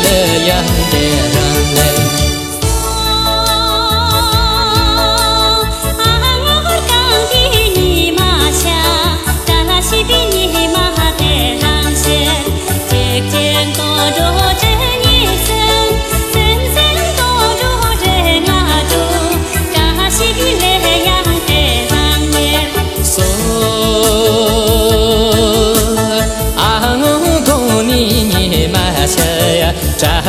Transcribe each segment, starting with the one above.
ile yan deranne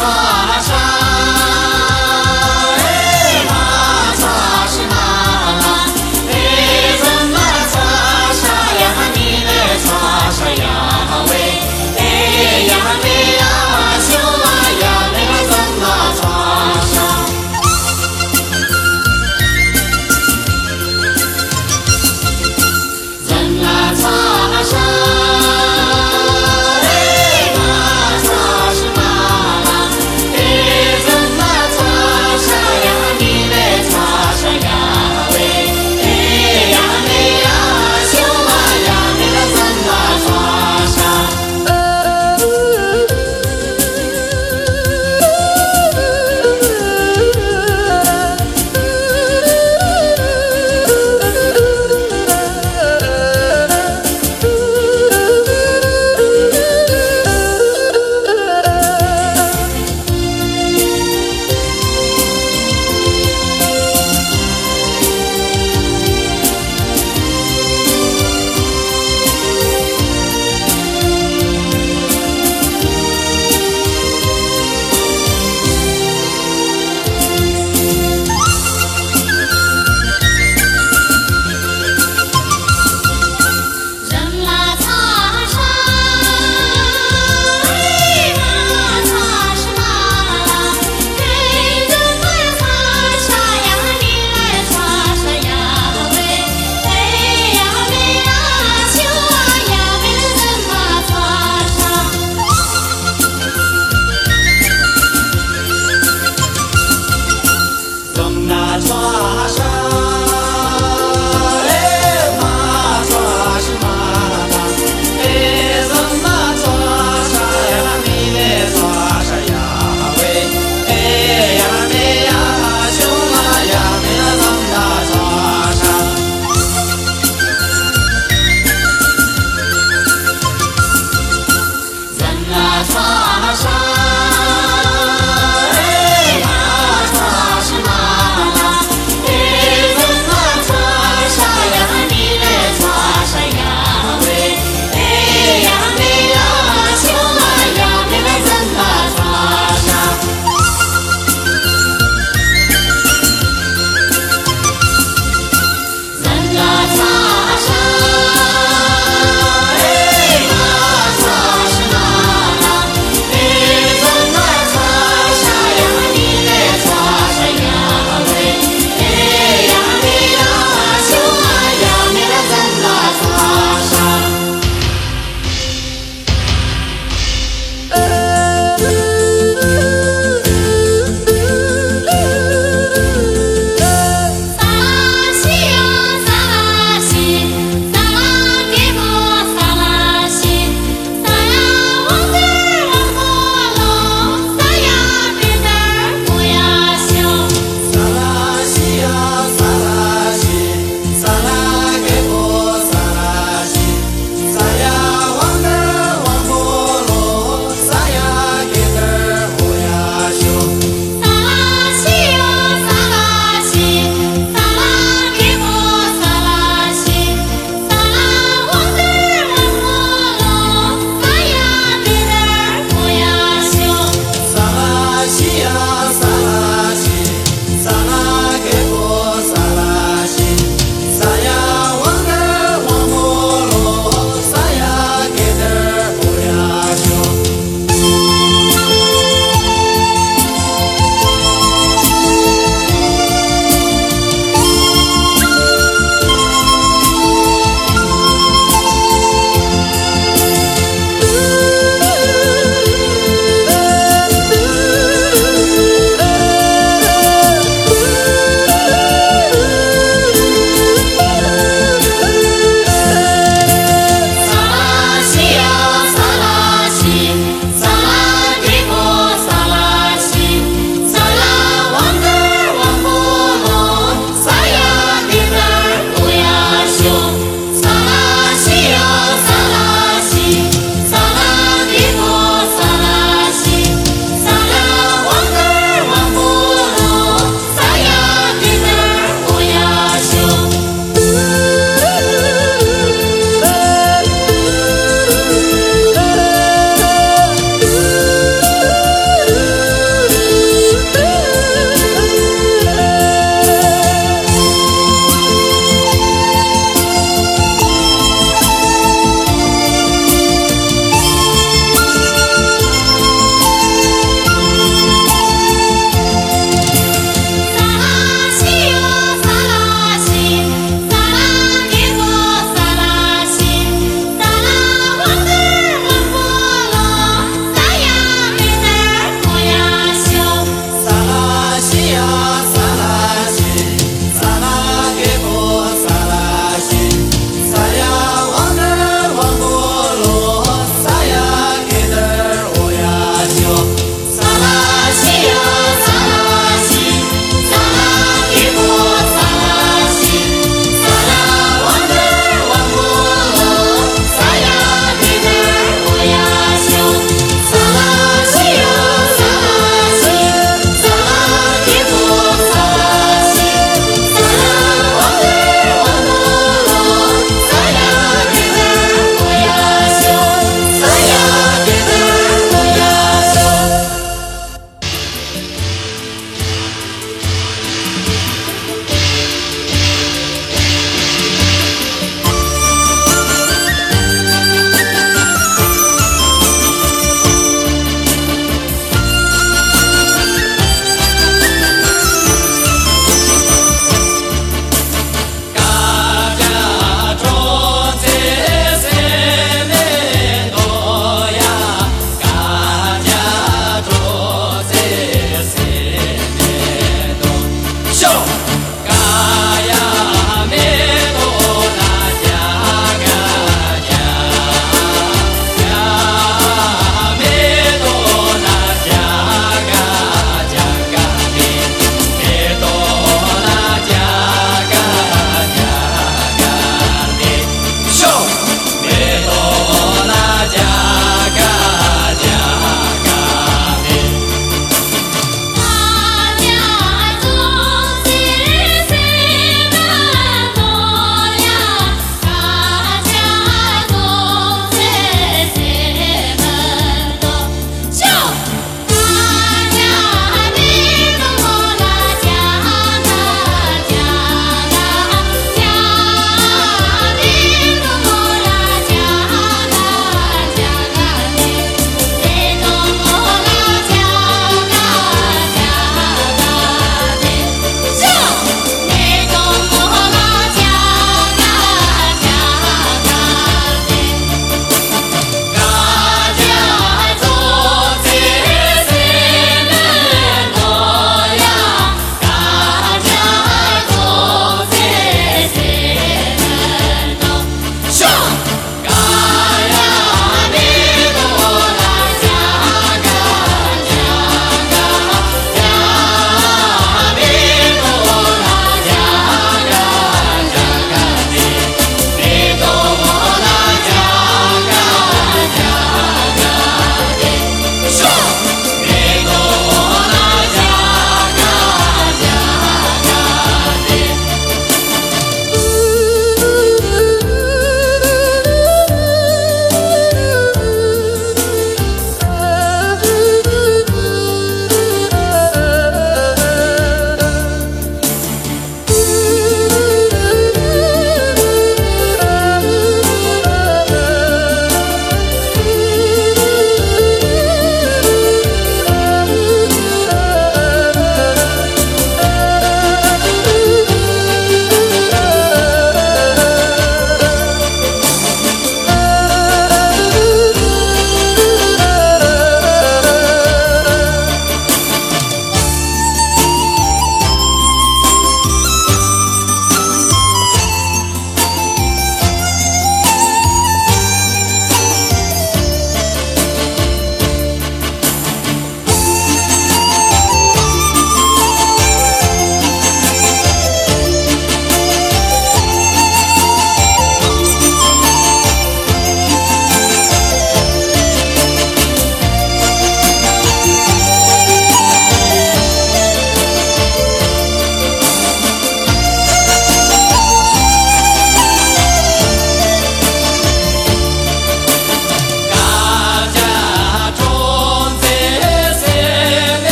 说。